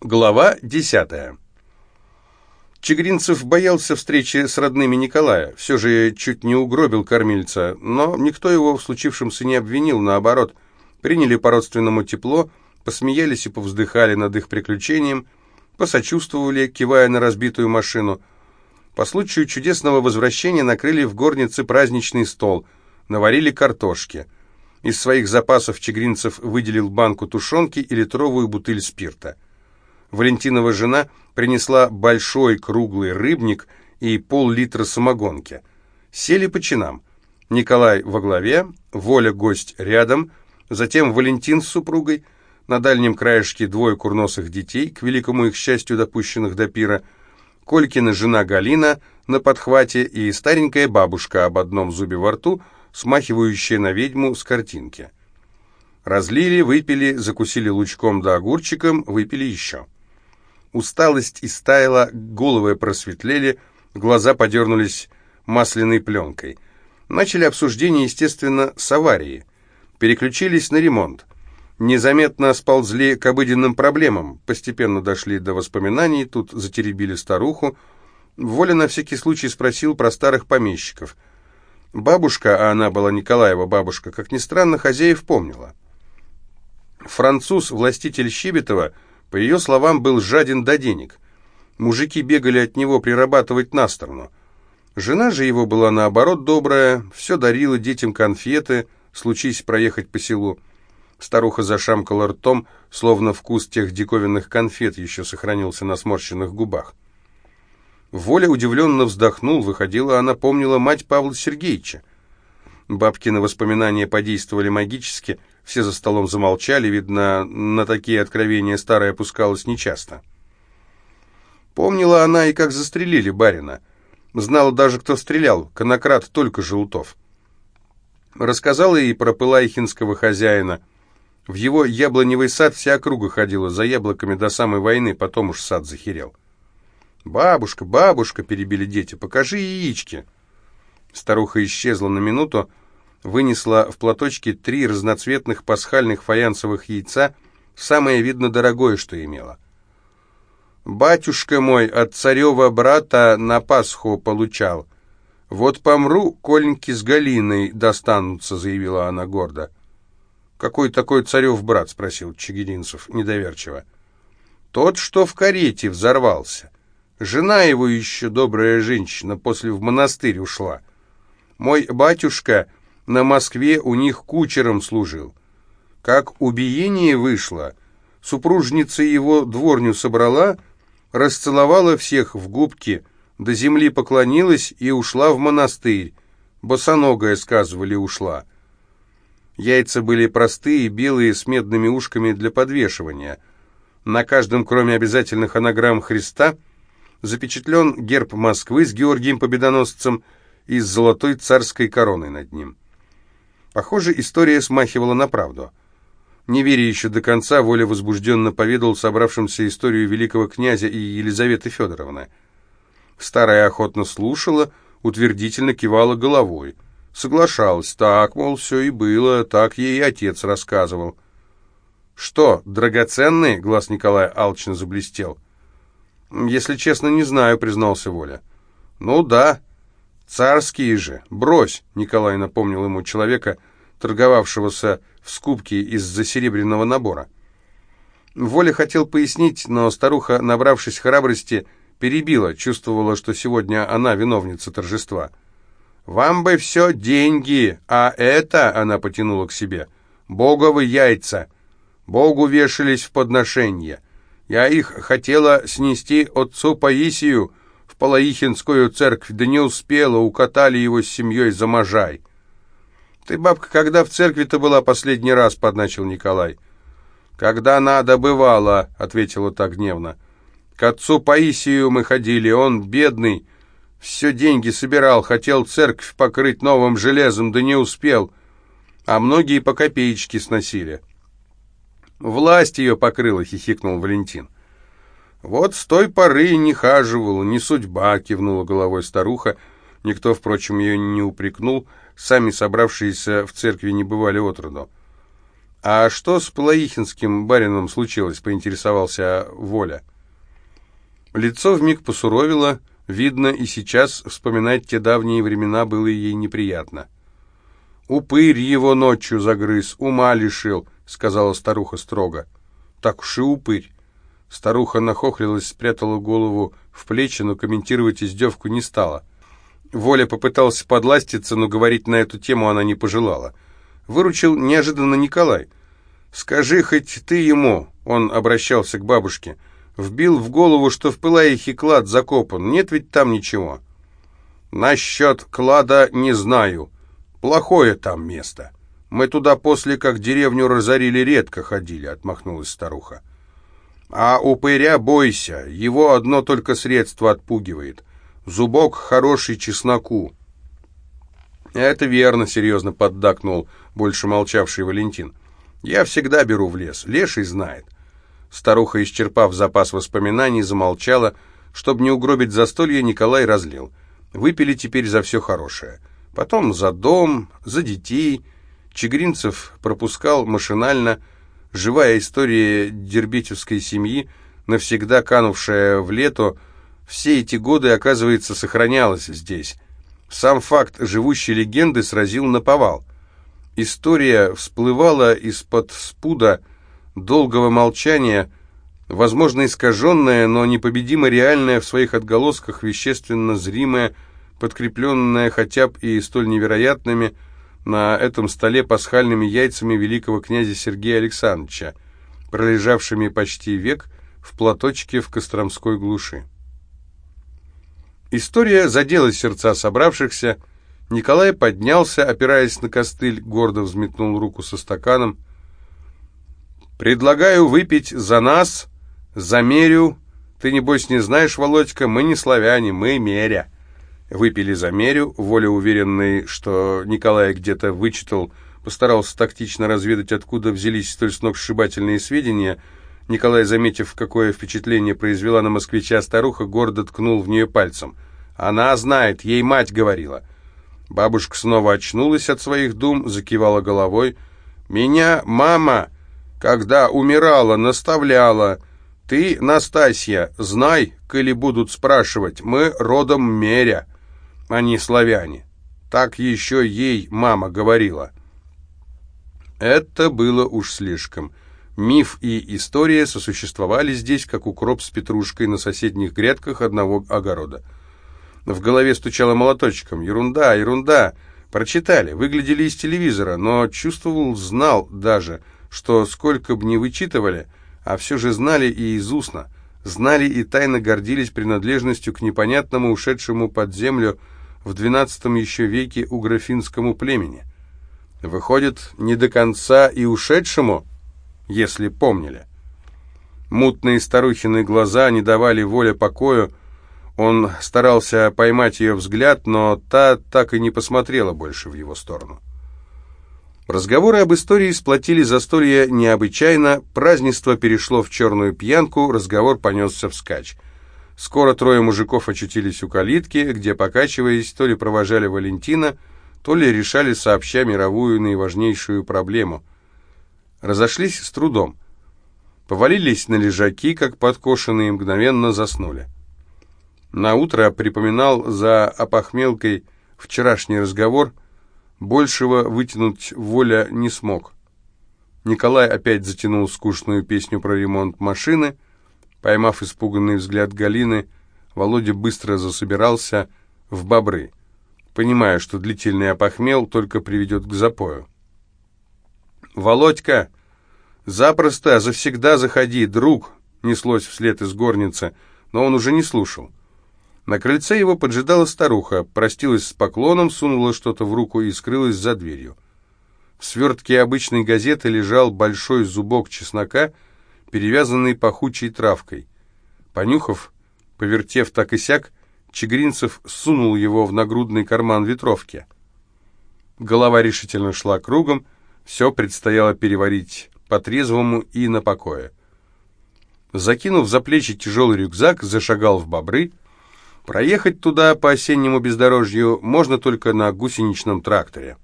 Глава десятая. Чегринцев боялся встречи с родными Николая, все же чуть не угробил кормильца, но никто его в случившемся не обвинил, наоборот, приняли по-родственному тепло, посмеялись и повздыхали над их приключением, посочувствовали, кивая на разбитую машину. По случаю чудесного возвращения накрыли в горнице праздничный стол, наварили картошки. Из своих запасов Чегринцев выделил банку тушенки и литровую бутыль спирта. Валентинова жена принесла большой круглый рыбник и пол-литра самогонки. Сели по чинам. Николай во главе, Воля гость рядом, затем Валентин с супругой, на дальнем краешке двое курносых детей, к великому их счастью допущенных до пира, Колькина жена Галина на подхвате и старенькая бабушка об одном зубе во рту, смахивающая на ведьму с картинки. Разлили, выпили, закусили лучком да огурчиком, выпили еще. Усталость истаяла, головы просветлели, глаза подернулись масляной пленкой. Начали обсуждение, естественно, с аварии. Переключились на ремонт. Незаметно сползли к обыденным проблемам, постепенно дошли до воспоминаний, тут затеребили старуху. Воля на всякий случай спросил про старых помещиков. Бабушка, а она была Николаева бабушка, как ни странно, хозяев помнила. Француз, властитель Щебетова, по ее словам, был жаден до денег. Мужики бегали от него прирабатывать на сторону. Жена же его была, наоборот, добрая, все дарила детям конфеты, случись проехать по селу. Старуха зашамкала ртом, словно вкус тех диковинных конфет еще сохранился на сморщенных губах. Воля удивленно вздохнул, выходила, она помнила мать Павла Сергеевича. Бабкины воспоминания подействовали магически, все за столом замолчали, видно, на такие откровения старая опускалась нечасто. Помнила она и как застрелили барина. Знала даже, кто стрелял, конократ только Желтов. Рассказала ей про Пылайхинского хозяина. В его яблоневый сад вся округа ходила за яблоками до самой войны, потом уж сад захерел. «Бабушка, бабушка!» — перебили дети. «Покажи яички!» Старуха исчезла на минуту, вынесла в платочке три разноцветных пасхальных фаянсовых яйца, самое, видно, дорогое, что имела. «Батюшка мой от царева брата на Пасху получал. Вот помру, Коленьки с Галиной достанутся», — заявила она гордо. «Какой такой царев брат?» — спросил Чигиринцев недоверчиво. «Тот, что в карете взорвался. Жена его еще, добрая женщина, после в монастырь ушла. Мой батюшка на Москве у них кучером служил. Как убиение вышло, супружница его дворню собрала, расцеловала всех в губки, до земли поклонилась и ушла в монастырь. Босоногая, сказывали, ушла. Яйца были простые, белые, с медными ушками для подвешивания. На каждом, кроме обязательных анаграмм Христа, запечатлен герб Москвы с Георгием Победоносцем и с золотой царской короной над ним. Похоже, история смахивала на правду. Не веря еще до конца, Воля возбужденно поведал собравшимся историю великого князя и Елизаветы Федоровны. Старая охотно слушала, утвердительно кивала головой. Соглашалась, так, мол, все и было, так ей отец рассказывал. «Что, драгоценные?» — глаз Николая алчно заблестел. «Если честно, не знаю», — признался Воля. «Ну да, царские же, брось», — Николай напомнил ему человека, торговавшегося в скупке из-за серебряного набора. Воля хотел пояснить, но старуха, набравшись храбрости, перебила, чувствовала, что сегодня она виновница торжества. «Вам бы все деньги, а это...» — она потянула к себе. «Боговы яйца. Богу вешались в подношение. Я их хотела снести отцу Паисию в Палаихинскую церковь, да не успела, укатали его с семьей за Можай. «Ты, бабка, когда в церкви-то была последний раз?» — подначил Николай. «Когда надо, бывало», — ответила так гневно. «К отцу Паисию мы ходили, он бедный, все деньги собирал, хотел церковь покрыть новым железом, да не успел, а многие по копеечке сносили». «Власть ее покрыла», — хихикнул Валентин. «Вот с той поры не хаживала, не судьба», — кивнула головой старуха. Никто, впрочем, ее не упрекнул, — Сами собравшиеся в церкви не бывали отроду. «А что с Палаихинским барином случилось?» — поинтересовался Воля. Лицо вмиг посуровило, видно, и сейчас вспоминать те давние времена было ей неприятно. «Упырь его ночью загрыз, ума лишил», — сказала старуха строго. «Так уж и упырь». Старуха нахохлилась, спрятала голову в плечи, но комментировать издевку не стала. Воля попытался подластиться, но говорить на эту тему она не пожелала. Выручил неожиданно Николай. «Скажи хоть ты ему», — он обращался к бабушке, — «вбил в голову, что в Пылаихе клад закопан. Нет ведь там ничего». «Насчет клада не знаю. Плохое там место. Мы туда после, как деревню разорили, редко ходили», — отмахнулась старуха. «А упыря бойся, его одно только средство отпугивает. Зубок хороший чесноку». «Это верно», — серьезно поддакнул больше молчавший Валентин. «Я всегда беру в лес, леший знает». Старуха, исчерпав запас воспоминаний, замолчала. Чтобы не угробить застолье, Николай разлил. Выпили теперь за все хорошее. Потом за дом, за детей. Чегринцев пропускал машинально. Живая история дербитевской семьи, навсегда канувшая в лето, все эти годы, оказывается, сохранялась здесь. Сам факт живущей легенды сразил на повал. История всплывала из-под спуда долгого молчания, возможно, искаженная, но непобедимо реальная в своих отголосках, вещественно зримая, подкрепленная хотя бы и столь невероятными на этом столе пасхальными яйцами великого князя Сергея Александровича, пролежавшими почти век в платочке в Костромской глуши. История задела сердца собравшихся. Николай поднялся, опираясь на костыль, гордо взметнул руку со стаканом. «Предлагаю выпить за нас, за Мерю. Ты, небось, не знаешь, Володька, мы не славяне, мы Меря». Выпили за Мерю, воля уверенный, что Николай где-то вычитал, постарался тактично разведать, откуда взялись столь сногсшибательные сведения. Николай, заметив, какое впечатление произвела на москвича старуха, гордо ткнул в нее пальцем. «Она знает, ей мать говорила». Бабушка снова очнулась от своих дум, закивала головой. «Меня мама, когда умирала, наставляла. Ты, Настасья, знай, коли будут спрашивать, мы родом Меря» они славяне. Так еще ей мама говорила. Это было уж слишком. Миф и история сосуществовали здесь, как укроп с петрушкой на соседних грядках одного огорода. В голове стучало молоточком. Ерунда, ерунда. Прочитали, выглядели из телевизора, но чувствовал, знал даже, что сколько бы ни вычитывали, а все же знали и из устно, знали и тайно гордились принадлежностью к непонятному ушедшему под землю в XII еще веке у графинскому племени. Выходит, не до конца и ушедшему, если помнили. Мутные старухины глаза не давали воля покою, он старался поймать ее взгляд, но та так и не посмотрела больше в его сторону. Разговоры об истории сплотили застолье необычайно, празднество перешло в черную пьянку, разговор понесся вскачь. Скоро трое мужиков очутились у калитки, где, покачиваясь, то ли провожали Валентина, то ли решали сообща мировую наиважнейшую проблему. Разошлись с трудом. Повалились на лежаки, как подкошенные, мгновенно заснули. На утро припоминал за опохмелкой вчерашний разговор, большего вытянуть воля не смог. Николай опять затянул скучную песню про ремонт машины — Поймав испуганный взгляд Галины, Володя быстро засобирался в бобры, понимая, что длительный опохмел только приведет к запою. «Володька, запросто, завсегда заходи, друг!» неслось вслед из горницы, но он уже не слушал. На крыльце его поджидала старуха, простилась с поклоном, сунула что-то в руку и скрылась за дверью. В свертке обычной газеты лежал большой зубок чеснока — перевязанный пахучей травкой. Понюхав, повертев так и сяк, Чегринцев сунул его в нагрудный карман ветровки. Голова решительно шла кругом, все предстояло переварить по-трезвому и на покое. Закинув за плечи тяжелый рюкзак, зашагал в бобры. Проехать туда по осеннему бездорожью можно только на гусеничном тракторе.